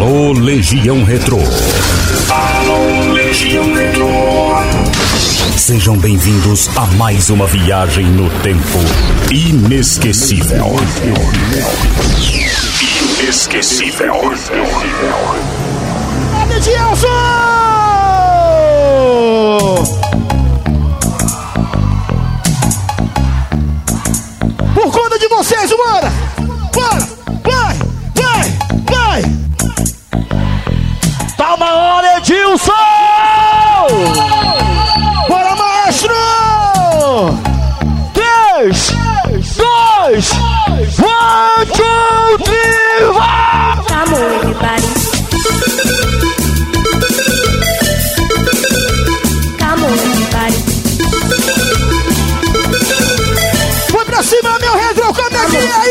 Alô, Legião Retro. Alô, Legião Retro. Sejam bem-vindos a mais uma viagem no tempo inesquecível. Inesquecível. Edilson! Por conta de vocês, bora! Bora!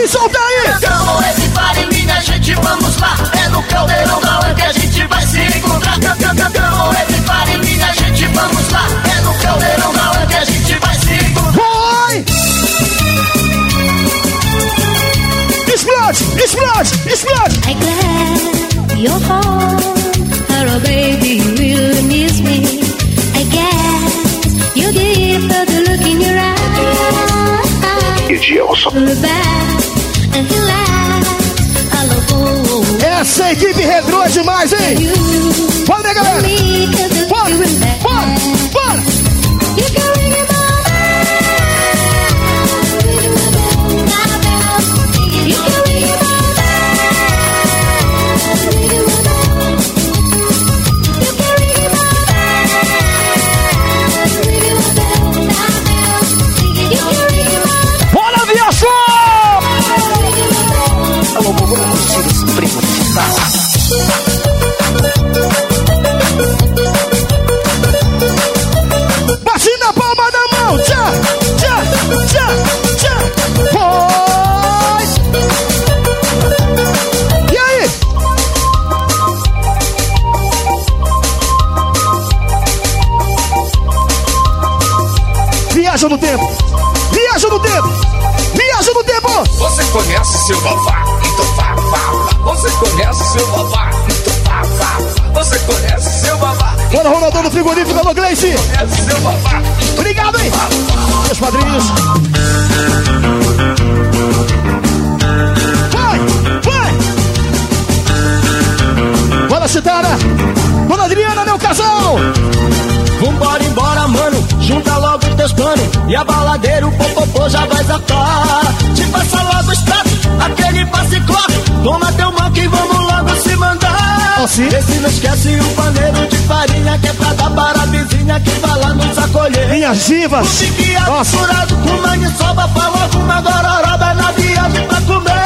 Aí? Solta aí! Então, everybody, minha gente, vamos lá. É no caldeirão da hora que a gente vai se encontrar. Então, everybody, minha gente, vamos lá. É no caldeirão da hora que a gente vai se encontrar. Vai! Explode! Explode! Explode! I glad you're home. Hello, baby, you really miss me. I guess you give her the look in your eyes. Look demais, hein? Viaja no tempo! Viaja no tempo! Você conhece seu babá? Então vá, vá. Você conhece seu babá? Então vá, vá. Você conhece seu babá? Bora, Ronaldão do frigorífico, alô, Gleice! Conhece seu babá? Obrigado, hein? Meus padrinhos. Vai, vai. Bora, Chitara. Dona Adriana, meu casal. Vambora embora, mano, junta logo os teus planos E a baladeira, o popopô já vai zapar Te passa logo o extrato, aquele passe clock Toma teu manque e vamos logo se mandar Assim? Vê se não esquece o paneiro de farinha Que é pra dar para a vizinha que vai lá nos acolher Minhas divas. Fique Nossa. misturado com maniçoba Pra logo uma gororoba na viagem pra comer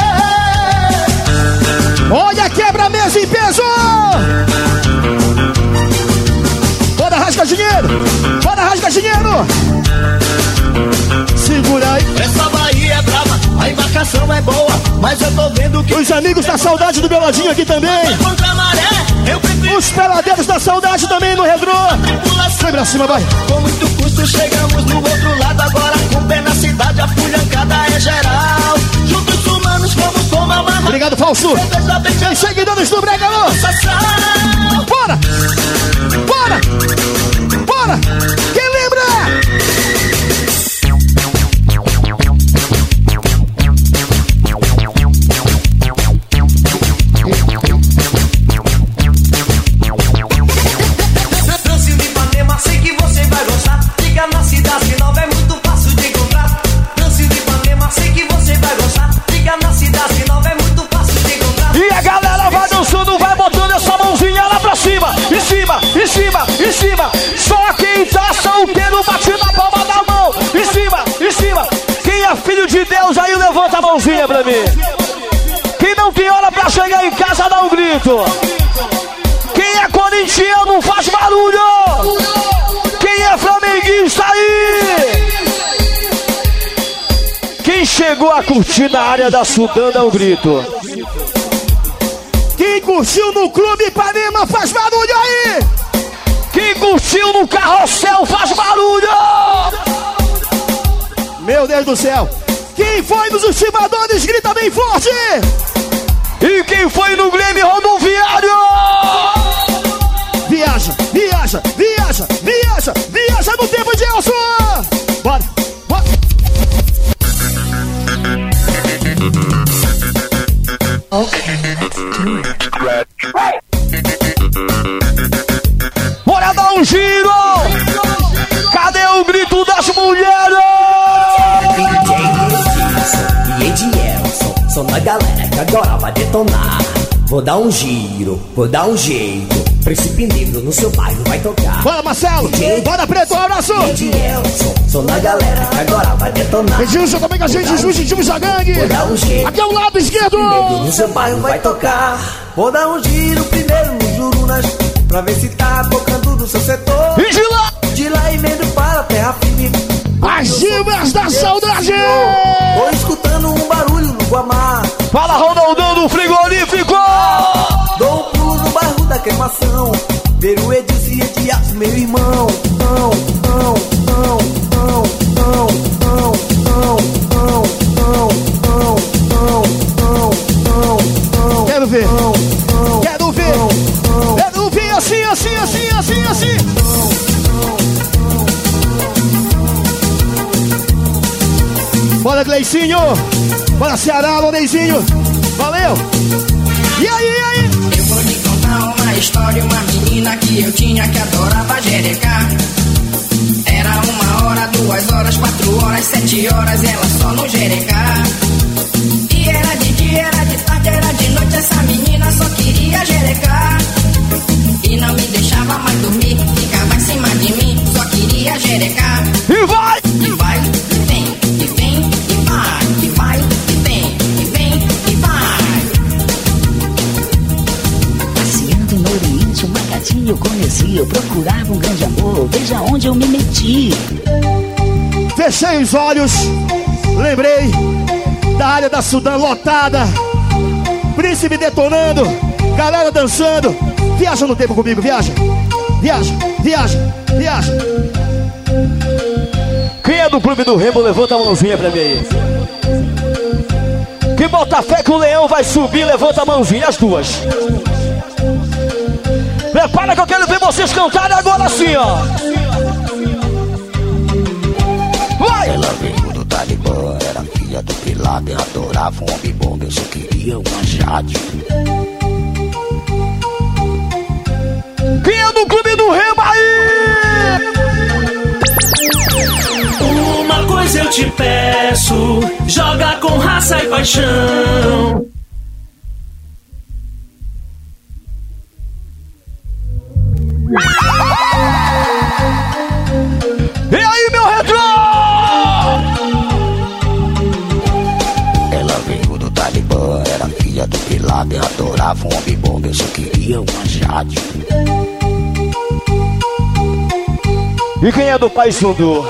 Olha, quebra a mesa em peso. Bora, rasga dinheiro. Bora, rasga dinheiro. Segura aí. Essa Bahia é brava, a embarcação é boa Mas eu tô vendo que Os amigos da saudade do Beladinho aqui também. contra a maré Eu prefiro Os peladeiros da saudade também no Redrô. Vai pra cima, vai. Com muito custo chegamos do outro lado Agora com pé na cidade a fulhancada é geral Juntos humanos vamos tomar uma Obrigado, Falso. Os seguidores do Brega, alô. Curtir na área da Sudã dá um grito Quem curtiu no Clube Ipanema faz barulho aí! Quem curtiu no carrossel faz barulho! Meu Deus do céu! Quem foi nos estimadores grita bem forte! E quem foi no Grêmio Rodoviário? Viaja, viaja, viaja, viaja, viaja no tempo de Elson! Bora! Bora dar um giro! Cadê o grito das mulheres? DJ Edielson, sou na galera que agora vai detonar. Vou dar um giro, vou dar um jeito. Príncipe negro no seu bairro vai tocar. Bora, Marcelo! Bora, Preto, um abraço! Edielson, sou na galera agora vai detonar. Edilson também com a gente, Justinho da Gangue! Vou dar um. Aqui ao lado esquerdo! Negro no seu bairro vai tocar. Vou dar um giro primeiro nos Jurunas, pra ver se tá tocando no seu setor. E de lá! De lá emendo para a terra firme. As Gilmas da Saudade! Tô escutando um barulho no Guamá. Fala, Ronaldão do frigorífico! Dou um pulo no bairro da queimação. Ver o Edilson e Ediaço, meu irmão. Não, Ceará, Lorenzinho! Valeu! E aí, e aí? Eu vou lhe contar uma história, uma menina que eu tinha que adorava jerecar. Era uma hora, duas horas, quatro horas, sete horas, ela só no jerecar. E era de dia, era de tarde, era de noite, essa menina só queria jerecar. E não me deixava mais dormir, ficava em cima de mim, só queria jerecar. E vai! E vai, eu conheci. Eu procurava um grande amor, veja onde eu me meti. Fechei os olhos, lembrei da área da Sudã lotada, príncipe detonando, galera dançando. Viaja no tempo comigo, viaja, viaja, viaja, viaja. Quem é do clube do Remo, levanta a mãozinha pra mim aí. Quem bota fé que o leão vai subir, levanta a mãozinha, as duas. Prepara que eu quero ver vocês cantarem agora sim, ó. Vai! Ela veio do Talibã, era filha do Pilato, eu adorava um homem bom, eu só queria uma Jade. Quem é do clube do Remo aí? Uma coisa eu te peço, joga com raça e paixão. E aí, meu retrô? Ela veio do Talibã, era filha do Pilato, eu adorava um homem bom, eu só queria uma Jade. E quem é do Pai Sandu?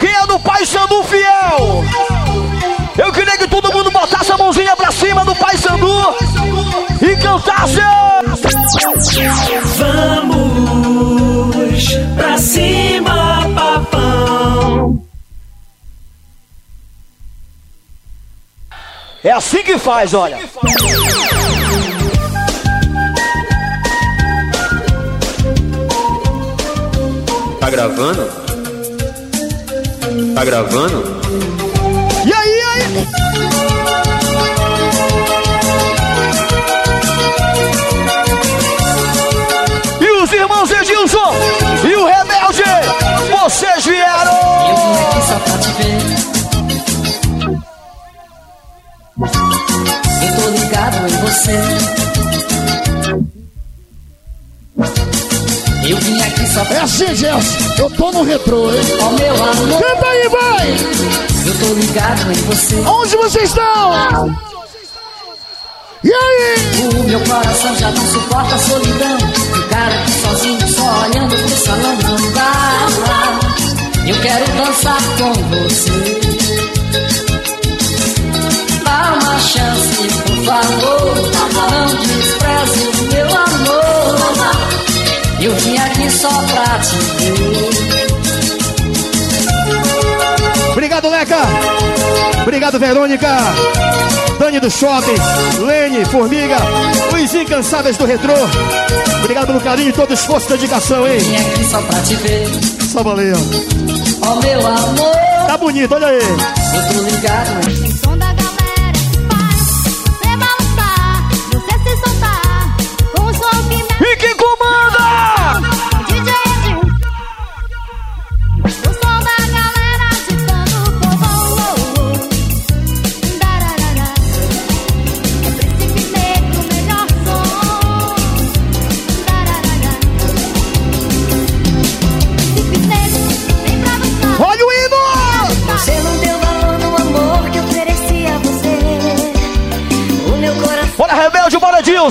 Quem é do Pai Sandu fiel? Eu queria que todo mundo botasse a mãozinha pra cima do Pai Sandu Vamos pra cima, papão. É assim que faz, olha. Tá gravando? Tá gravando? E aí, e aí? Aqui só pra te ver. Eu tô ligado em você. Eu vim aqui só pra É assim, Gelson. Eu tô no retrô, hein? Ó meu amor. Canta aí, vai! Eu tô ligado em você. Onde vocês estão? E aí? O meu coração já não suporta a solidão. Ficar aqui sozinho, só olhando pro salão não dá. Eu quero dançar com você. Dá uma chance, por favor. Não despreze o meu amor. Eu vim aqui só pra te ver. Obrigado, Verônica. Dani do Shopping, Lene, Formiga, os incansáveis do Retrô. Obrigado pelo carinho, todo esforço e dedicação, hein? Vim aqui só pra te ver, Só valeu. ó meu amor. Tá bonito, olha aí. Eu tô ligado.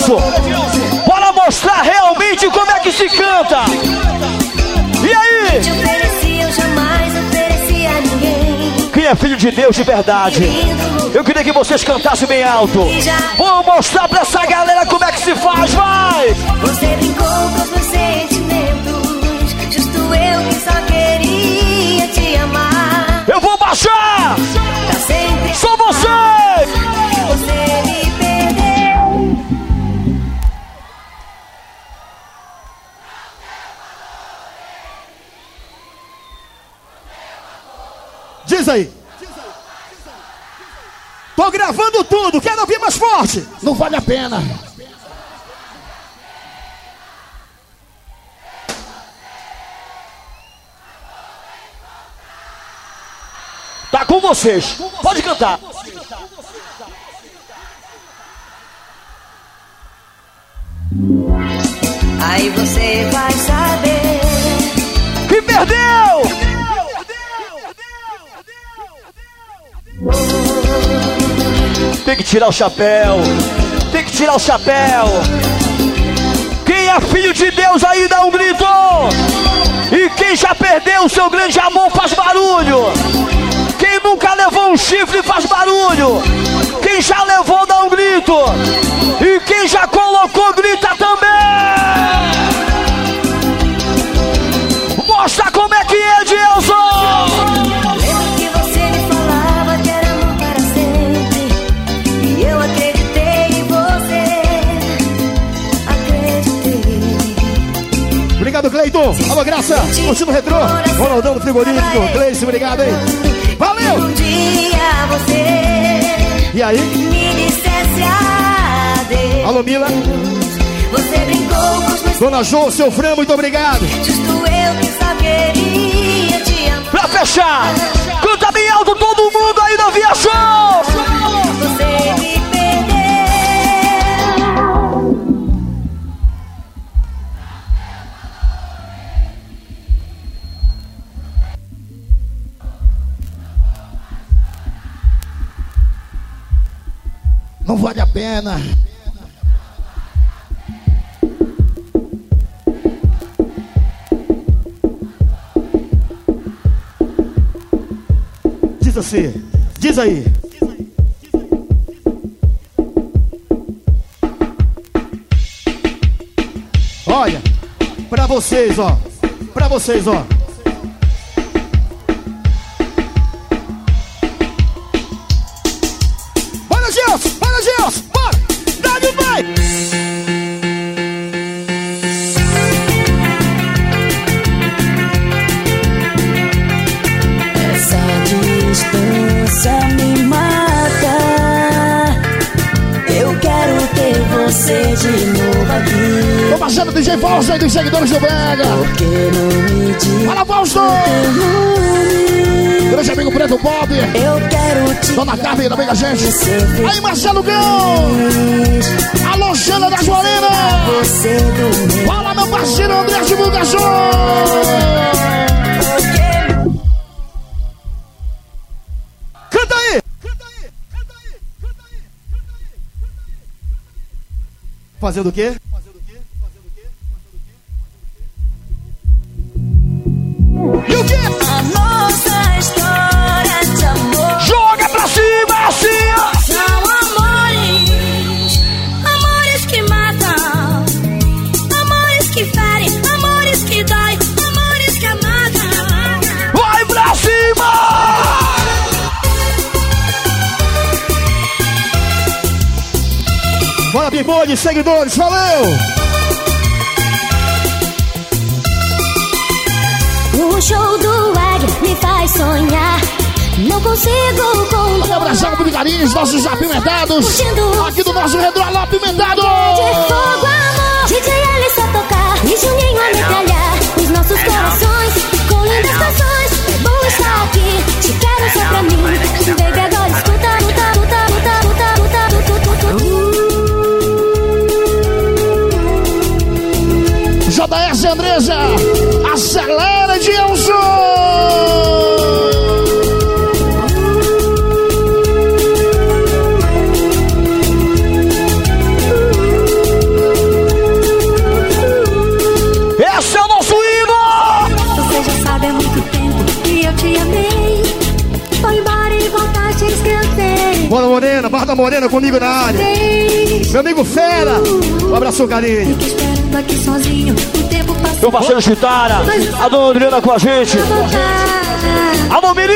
Rebelde, bora, mostrar realmente como é que se canta. E aí? Quem é filho de Deus de verdade? Eu queria que vocês cantassem bem alto. Vou mostrar pra essa galera como é que se faz, vai! Você brincou com os Tô gravando tudo, quero ouvir mais forte. Não vale a pena. Tá com vocês. Pode cantar. Aí você vai saber. Que perdeu! Tem que tirar o chapéu. Tem que tirar o chapéu. Quem é filho de Deus aí dá um grito. E quem já perdeu o seu grande amor faz barulho. Quem nunca levou um chifre faz barulho. Quem já levou dá um grito. E quem já colocou grita também. Cleiton. Alô, Graça. Curtindo o retrô. Ronaldão do Frigorífico. Gleice, obrigado, hein? Valeu! Um dia você E aí? me dissesse adeus. Alô, Mila. Você brincou com os meus Dona Jo, seu Fran, muito obrigado. Justo eu que te amar. Pra fechar, canta bem alto todo mundo aí na Via Show! Você me pena. Diz assim. Diz aí. Olha, pra vocês, ó. Pra vocês, ó. Fausto aí dos seguidores do Vega. Fala, Fausto! Grande amigo Preto Bob. Eu quero te Dona Carmen também com a gente. Aí, Marcelo Gão. Alô, Xana da Joalena. Você do meu Fala, meu parceiro André aí! Fazendo o quê? De seguidores. Valeu! O show do Águia me faz sonhar. Não consigo Olha, abração pro Vigarinhos, nossos apimentados. Aqui do nosso Redro Alô Apimentado. De fogo, amor. DJ Alice a tocar e Juninho a metralhar os nossos corações com lindas canções. É bom estar aqui, te quero só pra mim. Baby, agora escuta, luta, embora e voltaste a esquecer. Bora Morena, Barra da Morena comigo na área. Meu amigo Fera, um abraço, carinho. Fiquei esperando aqui sozinho. Meu parceiro Chitara, a dona Adriana com a gente. Alô, Miri!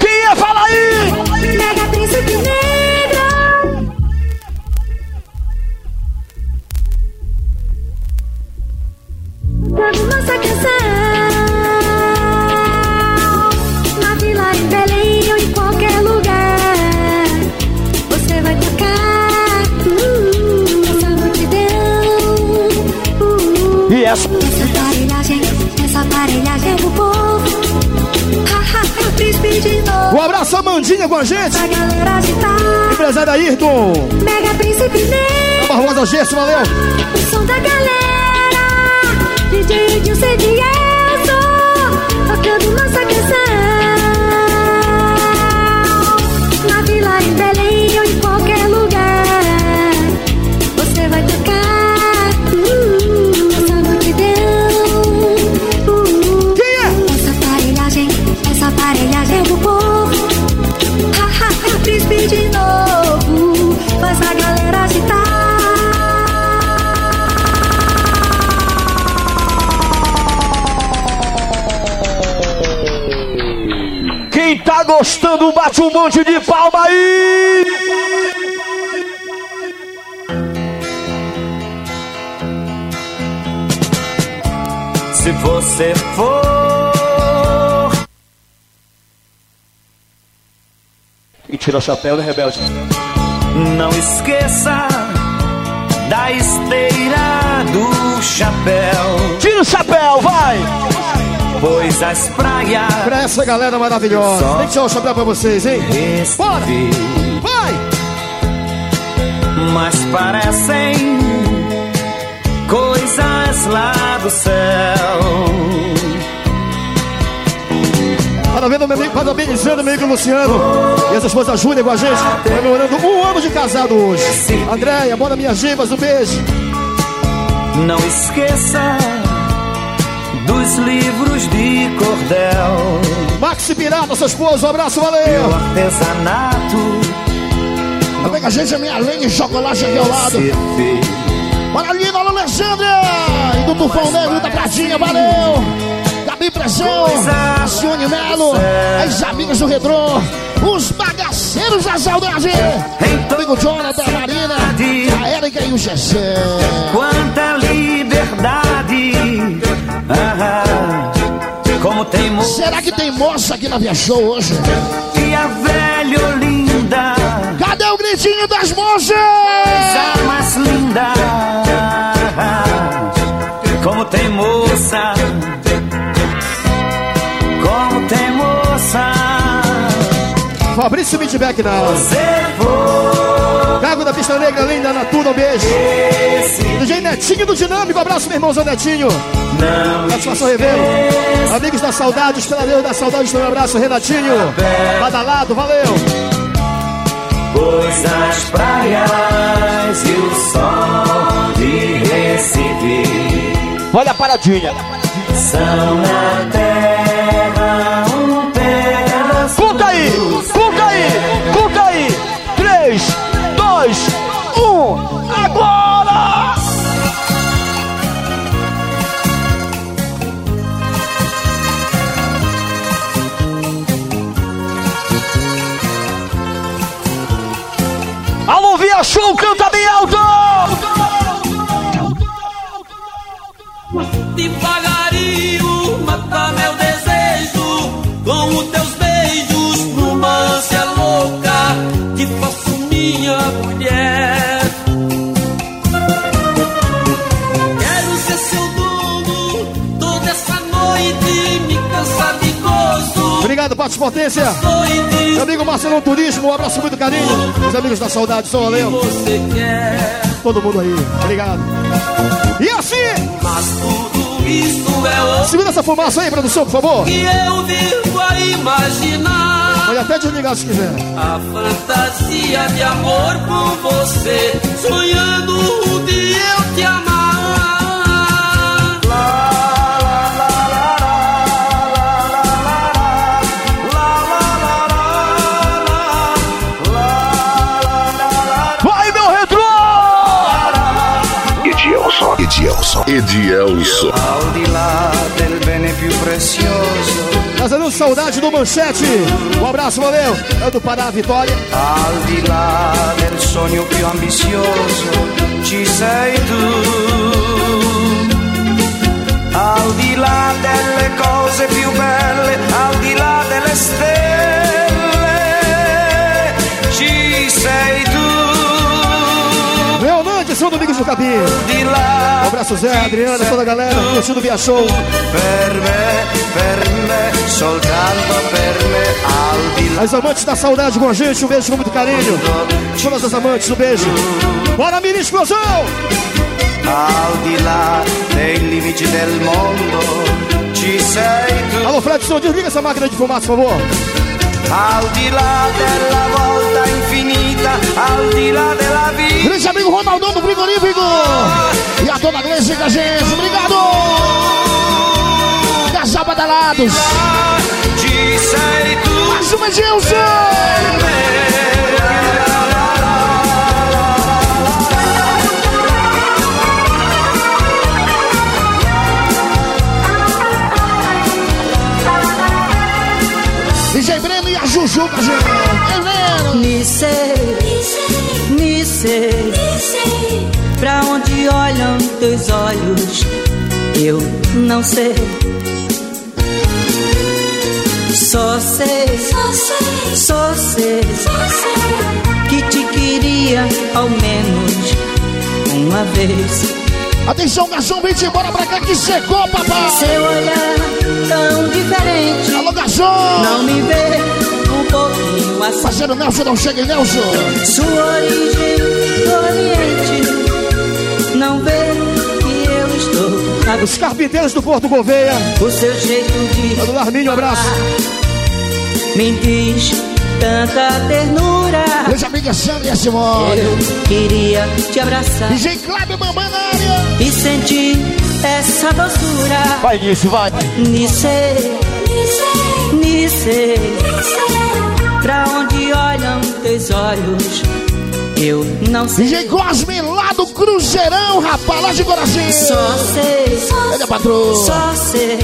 Quem é? Fala aí! Mega Príncipe Negro. Cantando nossa canção. Do povo. Ha, ha, príncipe de novo. Um abraço a Mandinha com a gente. A galera agitar. Empresário Ayrton. Mega Príncipe Negro. Barbosa Gesso, valeu. O som da galera. DJ Edilson Edilson. Gostando, bate um monte de palma aí! Se você for E tira o chapéu, né, Rebelde? Não esqueça da esteira do chapéu, Tira o chapéu, vai! Pois as praias Pra essa galera maravilhosa. Tirar o chapéu pra vocês, hein? Bora! Vai! mas parecem coisas lá do céu. Parabéns, meu amigo, parabenizando meu amigo Luciano e essa esposa Júlia com a gente. Comemorando um ano de casado hoje. Andréia, bora minhas divas, um beijo. Não esqueça dos livros de cordel, Maxi Pirata, sua esposa, um abraço, valeu. artesanato Também com a gente, a minha lenha de chocolate aqui ao lado. Bora Lina, alô Alexandra! E do Tufão Negro da Pratinha, valeu! Gabi Pressão, Cione Melo, as amigas do Redrô, os bagaceiros da saudade! Amigo Jonathan, a Marina, a Erika e o Gessé. Quanta liberdade, ah, como tem moça Será que tem moça aqui na Via Show hoje? e a velha Olinda, Cadê o gritinho das moças? a mais linda, como tem moça, Fabrício Midback na for Cago da Pista Negra, linda, Natura, um beijo. esse, DJ Netinho do Dinâmico, abraço, meu irmãozão Netinho. não Satisfação Revelo. Amigos da Saudade, os peladeiros da Saudade, um abraço, Renatinho. Badalado, valeu. Pois as praias e o sol de Recife Olha a paradinha. são na Potência. Meu amigo Marcelão Turismo, um abraço muito carinho. Os amigos da saudade, sou Valeu. Todo mundo aí, obrigado. E assim. Mas tudo isso é o Segura essa fumaça aí, produção, por favor. que eu vivo a imaginar. Pode até desligar se quiser. A fantasia de amor com você, sonhando um dia eu te amar. Edielson. Edielson. Al di là del bene più prezioso, Fazendo saudade do Manchete. Um abraço, valeu. É do Pará, Vitória. al di là del sogno più ambizioso, ci sei tu. Al di là delle cose più belle, al di là delle stelle, ci sei tu. Domingos do là Um abraço, Zé, Adriana, toda a galera. Curtindo o Via Show. As amantes da saudade com a gente, um beijo com muito carinho. Todas as amantes, um beijo. Bora, mini explosão! Al di là dei limiti del mondo ci sei tu. Alô, Fredson, desliga essa máquina de fumaça, por favor. Al di là della volta infinita, al di là della vita. Grande amigo Ronaldão do Frigorífico. E a dona Gleice com a gente. Obrigado. Casal Badalados. Mais uma Gilson. E a Juju com a gente. É? Nice, Nice, pra onde olham teus olhos, eu não sei. Só sei, só sei, que te queria ao menos uma vez. Atenção, garçom, vem embora pra cá que secou, papai. Seu olhar tão diferente. Alô, garçom. Não me vê pouquinho assim. Parceiro Nelson, não chega, hein, Nelson. Sua origem do Oriente não vê que eu estou. Os carpinteiros do Porto Gouveia. O seu jeito de. Do Larminho, um abraço. Me diz tanta ternura. Meus amigos Sandra e a Simone. Eu queria te abraçar DJ Cláudio Bambam na área. e sentir essa doçura. Vai nisso, vai. Nice, Nice, pra onde olham teus olhos, eu não sei. DJ Cosme lá do Cruzeirão, rapaz, lá de Corazinho. Só sei, Olha, patroa. só sei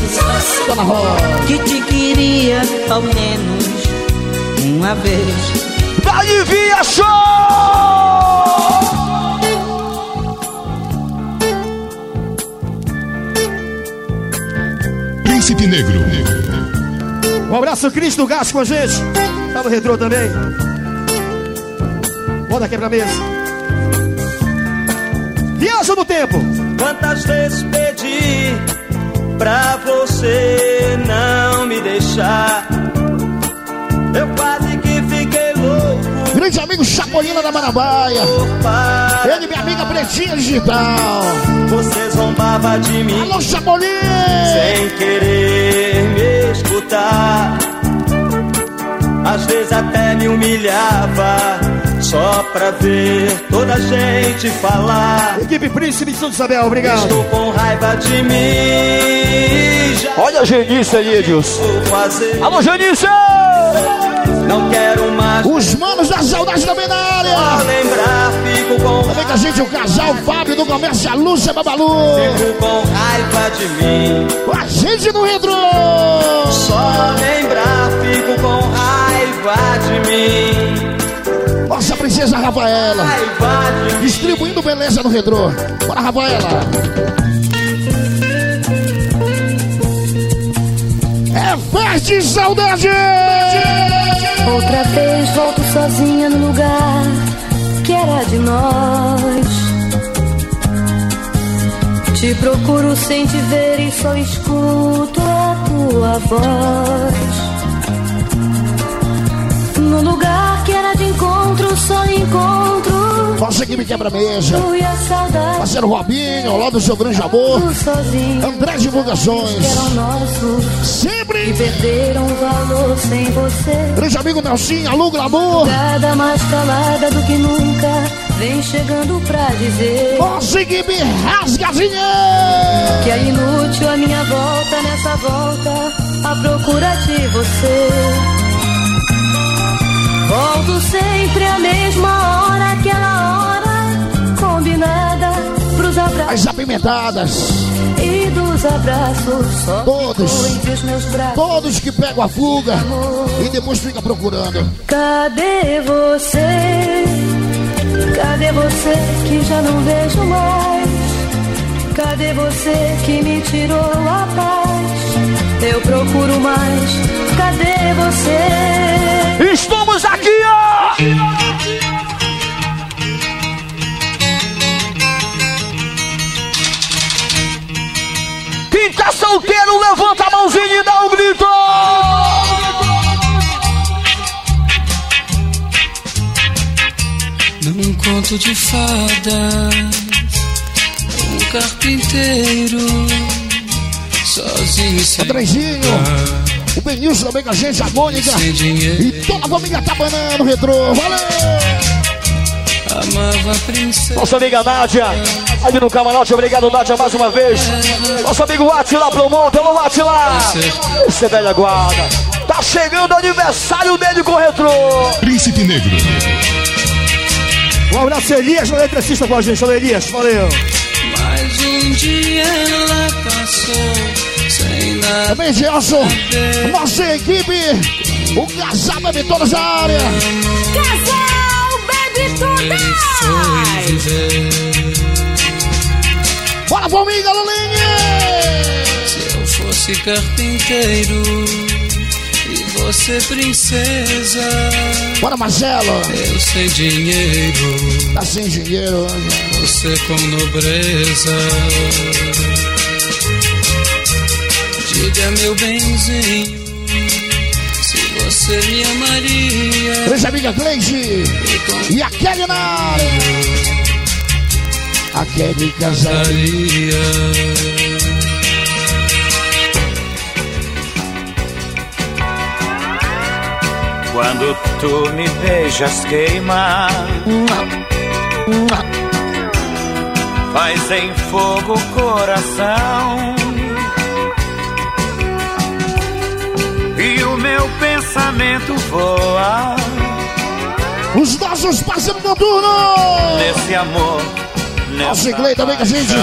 Dona Rosa. que te queria ao menos uma vez. Vai, Via Show! Príncipe Negro. Um abraço, Cris do Gás com a gente. Tá no retrô também. Bota aqui pra mesa. Viaja no tempo. Quantas vezes pedi pra você não me deixar? Eu quase que fiquei louco. Grande amigo Chapolina da Marabaia. Ele, minha amiga Pretinha Digital. Você zombava de mim Alô, Chapolin. sem querer me escutar. Às vezes até me humilhava só pra ver toda a gente falar. Equipe Príncipe de São Isabel, obrigado. Estou com raiva de mim. Olha a Genice aí, Edilson. Alô, Genice! Não quero mais Os manos da saudade também na área. lembrar. Fico com Também com a gente o casal Fábio do Comércio, a Lúcia Babalu. Fico com raiva de mim. Com a gente no Retro. Só lembrar, fico com raiva de mim. Nossa princesa Rafaela. Raiva de mim. Distribuindo beleza no Retro. Bora, Rafaela. É festa e saudade. Outra vez volto sozinha no lugar que era de nós. Te procuro sem te ver e só escuto a tua voz num lugar que era de encontro, só encontro. Você aqui me quebra mesa. Parceiro Robinho, ao lado do seu grande amor. André Divulgações. Sempre. E perderam valor sem você. Grande amigo Nelsinho, alô, glamour. Cada mais calada do que nunca. Vem chegando pra dizer. Consegui me rasgazinha. Que é inútil a minha volta nessa volta. A procura de você. Volto sempre à mesma hora, aquela hora combinada pros abraços As apimentadas. e dos abraços. Só Todos. Todos que pegam a fuga e depois fica procurando. Cadê você? Cadê você que já não vejo mais? Cadê você que me tirou a paz? Eu procuro mais. Cadê você? Estamos aqui, ó! Quem tá solteiro, levanta a mãozinha e dá um grito! Num conto de fadas, um carpinteiro sozinho sem Andrezinho. O Benilson também com a gente, a Mônica. E toda a família tá banando retrô. Valeu! amava a princesa. Nossa amiga Nádia, ali no camarote, obrigado Nádia mais uma vez. Nosso amigo Atila Promonte, alô Atila! Esse é velha guarda. Tá chegando o aniversário dele com o retrô. Príncipe Negro. Um abraço, Elias, no eletricista com a gente. Alô, Elias, valeu. Mas um dia ela passou. Também, Gelson. Nossa equipe. O casal bebe todas a área. Casal Bebe viver. Bora comigo, Lulinha! Se eu fosse carpinteiro e você princesa, Bora, Marcelo. eu sem dinheiro, Tá sem dinheiro hoje. você com nobreza. Diga meu benzinho, se você me amaria. Grande amiga Cleide. E a Kelly na área. A Kelly casaria. Quando tu me beijas queima Faz em fogo o coração meu pensamento voa Os nossos parceiros noturnos. Nesse amor Nossa nessa igreja também com a gente.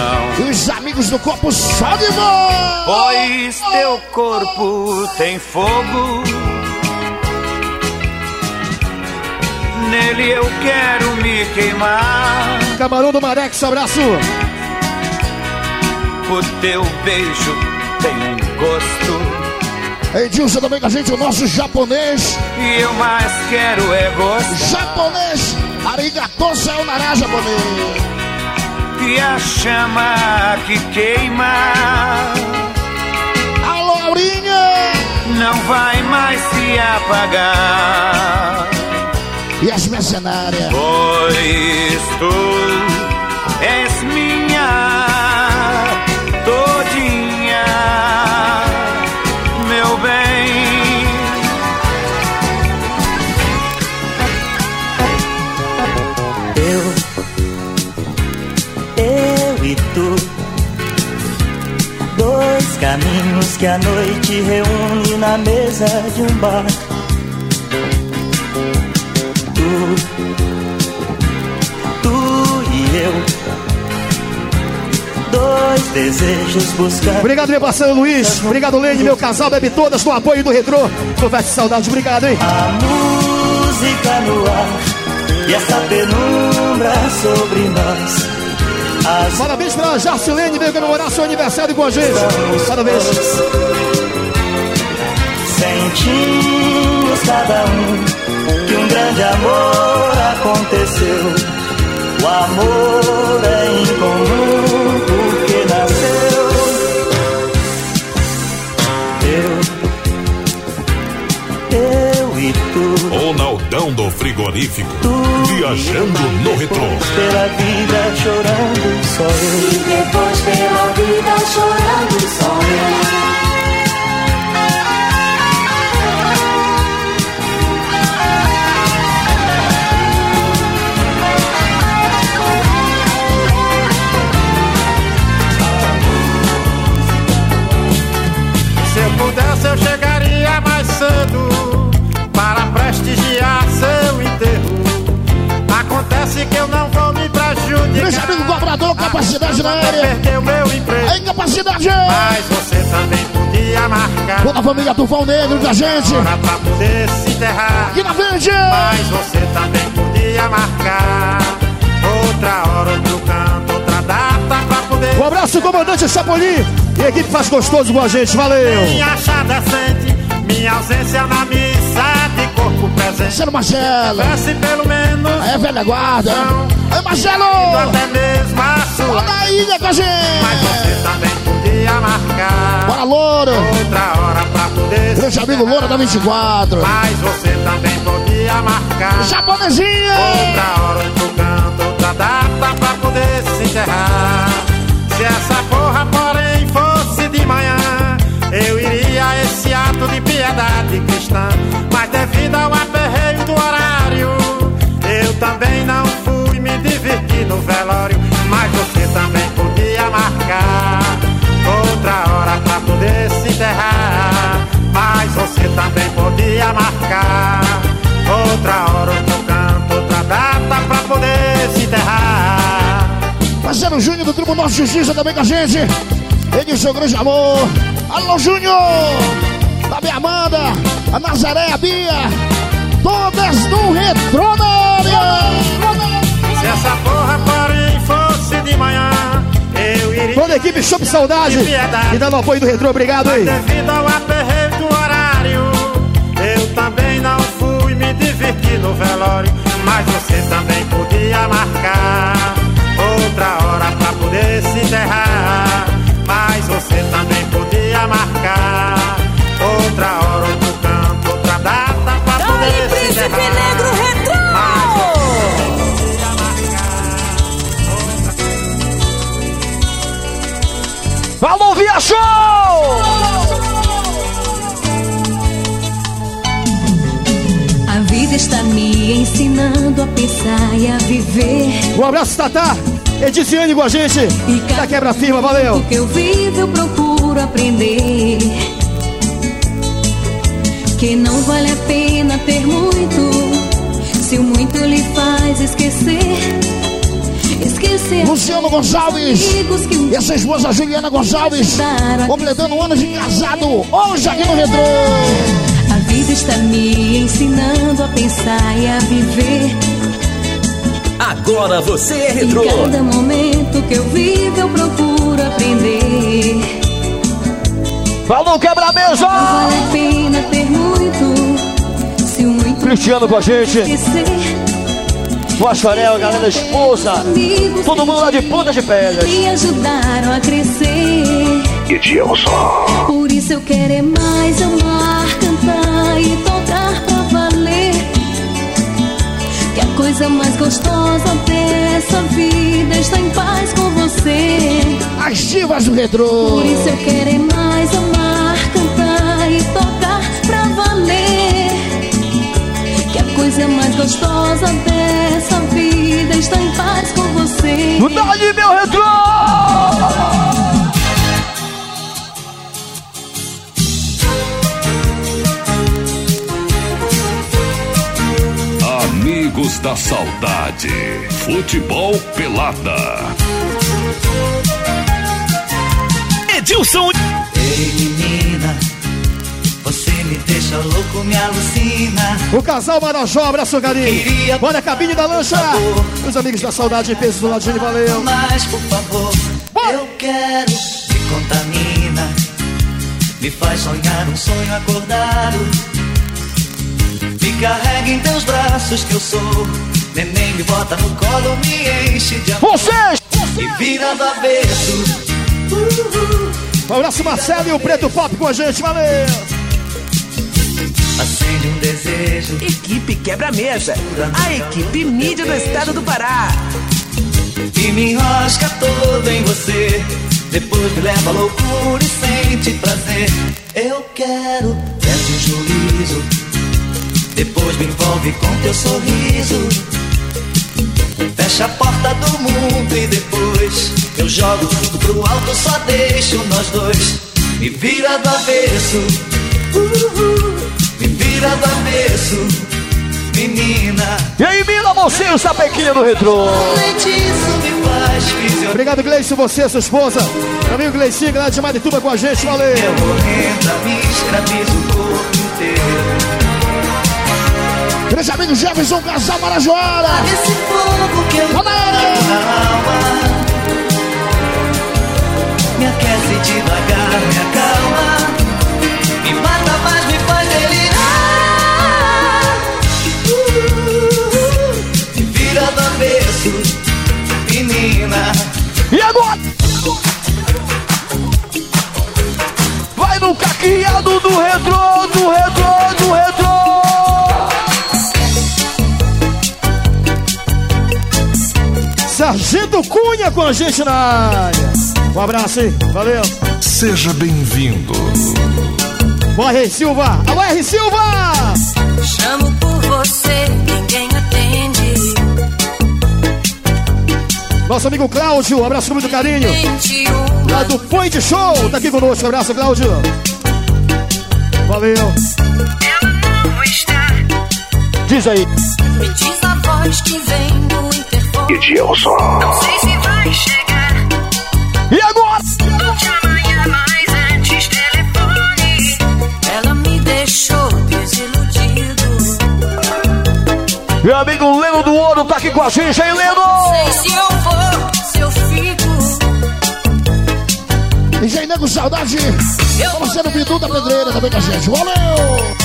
os amigos do Copo só de boa. Pois teu corpo tem fogo Nele eu quero me queimar Camarão do Marex, abraço. O teu beijo tem um gosto Edilson também com a gente, o nosso japonês. E eu mais quero é gosto Japonês. Arigato sayonara, japonês. E a chama que queima Alô, Aurinha. Não vai mais se apagar E as mercenárias. Pois tu caminhos que a noite reúne na mesa de um bar. Tu, tu e eu, dois desejos buscando. Obrigado, meu parceiro Luiz. Obrigado, Lene, meu casal bebe todas no apoio do retrô. Confete saudade, obrigado, hein? A música no ar e essa penumbra sobre nós. Parabéns pra Jarcilene, veio comemorar seu aniversário com a gente. Parabéns. Sentimos cada um que um grande amor aconteceu. O amor é frigorífico. Viajando no retrô. Pela vida chorando só eu. E depois pela vida chorando só eu. Acontece que eu não vou me prejudicar. Deixa amigo cobrador, capacidade na área. Perdeu meu emprego. Aí, capacidade! Mas você também podia marcar. Toda a família Tufão Negro com a gente. Hora pra poder se enterrar. Aqui na frente! Mas você também podia marcar. Outra hora, outro canto, outra data pra poder. Um abraço, comandante Chapolin. E a equipe faz gostoso com a gente, valeu. Minha achada sente, minha ausência na corpo presente. Marcelo pelo menos. Aí é velha guarda. Aí, Marcelo! Até mesmo a sua. Olha a ilha com a gente. Mas você também podia marcar. Bora, Louro. Outra hora pra poder. Grande amigo Louro da 24. Mas você também podia marcar. Japonesinha. Outra hora, outro canto, outra data pra poder se enterrar. Se essa porra, porém, fosse de manhã, eu iria de piedade cristã. Mas devido ao aperreio do horário, eu também não fui me divertir no velório. Mas você também podia marcar outra hora pra poder se enterrar. Mas você também podia marcar outra hora, outro canto, outra data pra poder se enterrar. Parceiro Júnior do Tribunal de Justiça também com a gente. Ele seu grande amor. Alô, Júnior! Da minha Amanda, a Nazaré, a Bia. Todas no retrô na área. Se essa porra, porém, fosse de manhã, eu iria. Toda a equipe Shop Saudade. E dando apoio do retrô, obrigado aí. Devido ao aperreio do horário, eu também não fui me divertir no velório. Mas você também podia marcar outra hora pra poder se enterrar. Mas você também podia marcar outra hora, outro canto, outra data pra poder se enterrar. Negro Retrô! Falou, viajou! A vida está me ensinando a pensar e a viver. Um abraço, Tatá. Ediciane com a gente. Da Quebra Firma, valeu. O que eu vivo eu procuro aprender. Que não vale a pena ter muito, se o muito lhe faz esquecer. Esquecer. Luciano Gonçalves e a sua esposa Juliana Gonçalves completando um ano de casado hoje aqui no Retrô. A vida está me ensinando a pensar e a viver. Agora você é Em retrô. cada momento que eu vivo eu procuro aprender. Falou, quebra-mesa! Não vale a pena ter muito, se muito Cristiano com a gente. esquecer. Bacharel, galera da esposa. Todo mundo lá de ponta de pedras. Me ajudaram a crescer. Edilson. Por isso eu quero é mais amar, cantar e tocar pra valer. Que a coisa mais gostosa dessa vida está em paz com você. As divas do Retrô. Por isso eu quero é mais amar, cantar e tocar pra valer. Que a coisa mais gostosa dessa vida está em paz com você. Dá-lhe meu retrô! Amigos da Saudade. Futebol Pelada. Edilson. Ei menina, você me deixa louco, me alucina. O casal Marajó, abraço, carinho. Bora a cabine da lancha. Os amigos da saudade em peso do ladinho, valeu. Mas por favor, eu quero, me contamina. Me faz sonhar um sonho acordado. Me carrega em teus braços que eu sou. Neném me bota no colo, me enche de amor. Vocês! E vira do avesso. Um abraço, Marcelo e o Preto Pop com a gente, valeu. Acende um desejo. Equipe Quebra-Mesa, a equipe mídia do estado do Pará. E me enrosca todo em você. Depois me leva à loucura e sente prazer. Eu quero perde o juízo. Depois me envolve com teu sorriso. Fecha a porta do mundo e depois eu jogo tudo pro alto, só deixo nós dois. Me vira do avesso, uh, me vira do avesso, menina. E aí, Mila, você o sapequinha do retrô. Obrigado, Gleice, você, sua esposa. Meu amigo Gleicinho, galera de Marituba com a gente, valeu. Eu morrendo, me escravizo o corpo inteiro. Grande amigo Jefferson Casal Marajoara. Esse fogo que eu na alma Me aquece devagar, me acalma Me mata, mas me faz delirar Uh, Me vira do avesso, menina E agora? Vai no caqueado do retrô, do retrô, do retrô. Sargento Cunha com a gente na área. Um abraço, hein? Valeu. Seja bem-vindo. Boa, R. Silva. Alô, R. Silva! Chamo por você, ninguém atende. Nosso amigo Cláudio, um abraço com muito carinho. Lá do Point Show, tá aqui conosco. Abraço, Cláudio. Valeu. Ela não está. Diz aí. Me diz a voz que vem. Edilson. Não sei se vai chegar. E agora? Durante amanhã, mas antes telefone. Ela me deixou desiludido. Meu amigo Leno do Ouro tá aqui com a gente, hein, Não Leno? sei se eu vou, se eu fico. DJ Nego Saudade. Vamos ser o Bidu da Pedreira também com a gente. Valeu!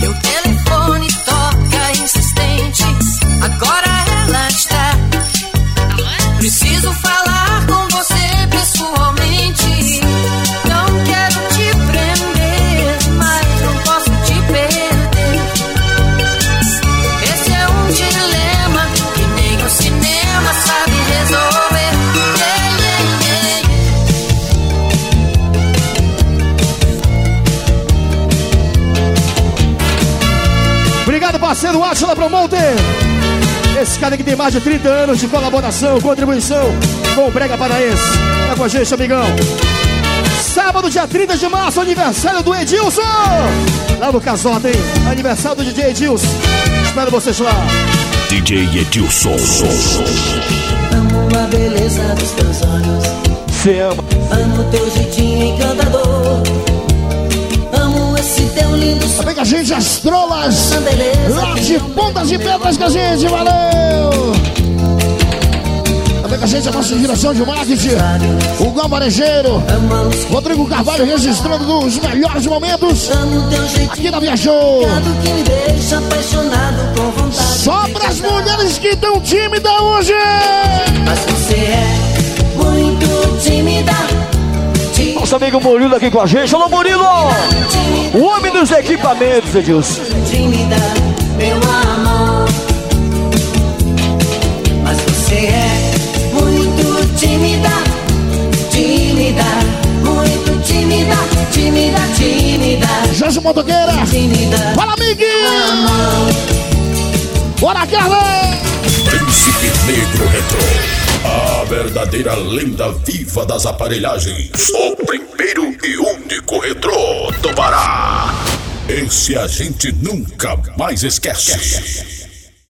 Meu telefone toca insistente. Agora Atila Promoter. Esse cara que tem mais de 30 anos de colaboração, contribuição com o Brega Paraense. Tá com a gente, amigão. Sábado, dia 30 de março, aniversário do Edilson. Lá no Casota, hein? Aniversário do DJ Edilson. Espero vocês lá. DJ Edilson. Amo a beleza dos teus olhos. Você ama. Amo teu jeitinho encantador. Também com a gente as trolas. Lá de Pontas e Pedras com a gente. Valeu! Também com a gente a nossa direção de marketing. O Gal Varejeiro. Rodrigo Carvalho registrando os melhores momentos. Aqui na Via Show. Só para as mulheres que estão tímidas hoje. Mas você é muito tímida. Nosso amigo Murilo aqui com a gente. Alô, Murilo! O homem dos equipamentos, Edilson. Tímida, meu amor. Mas você é muito tímida. Tímida, muito tímida. Tímida, tímida. Jorge Motoqueira. Fala, amiguinho. Bora, Carla. Príncipe Negro Retro. A verdadeira lenda viva das aparelhagens. O primeiro e único retrô do Pará. Esse a gente nunca mais esquece.